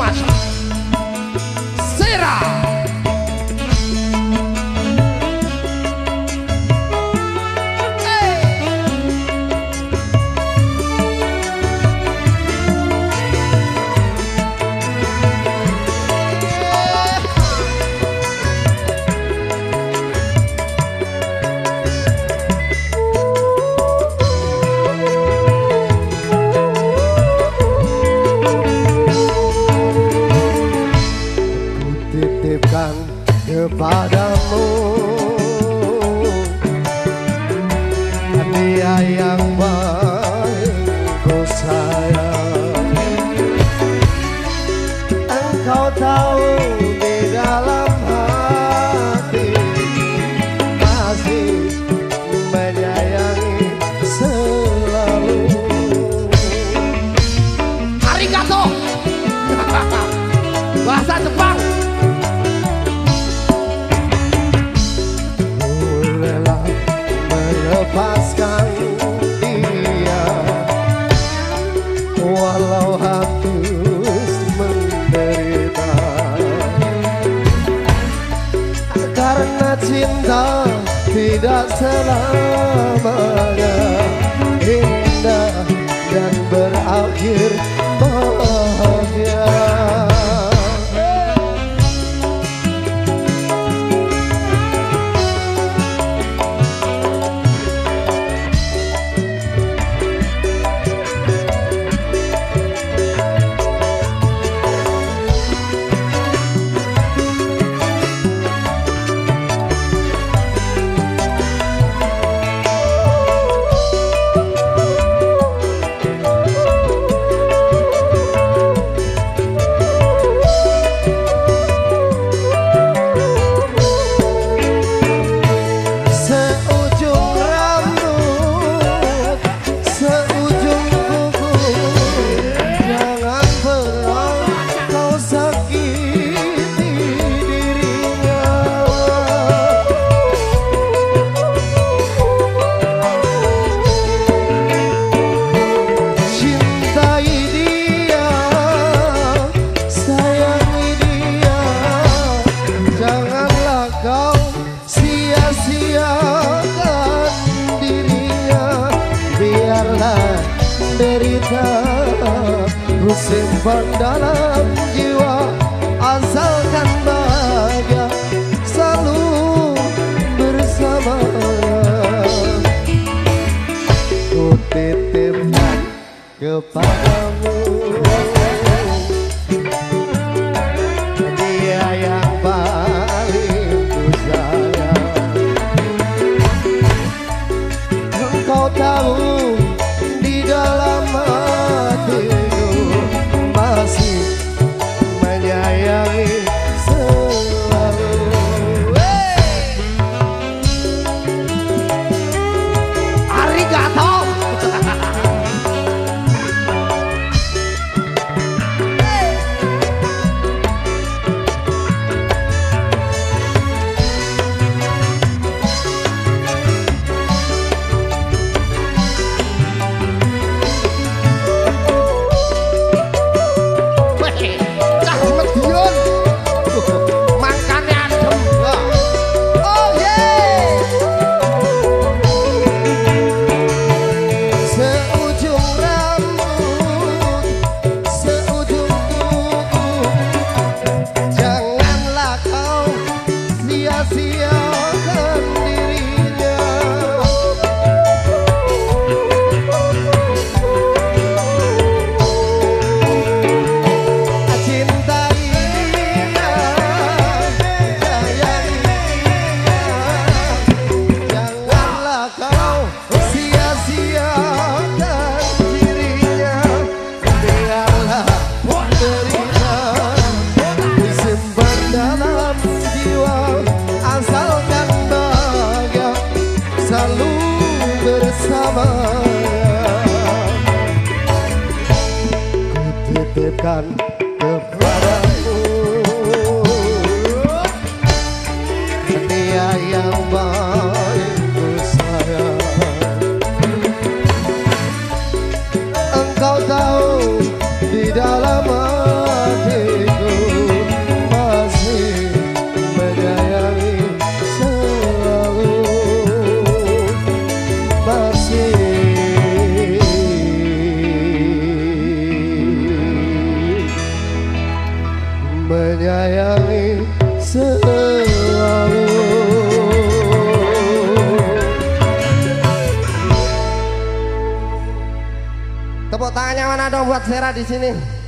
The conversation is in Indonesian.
Watch. padamu Dia yang baik ku sayang. Engkau tahu cinta tidak selamanya indah dan berakhir menderita Rusin dalam jiwa Asalkan selalu bersama. Ku titipkan kepada tangannya mana dong buat Vera di sini.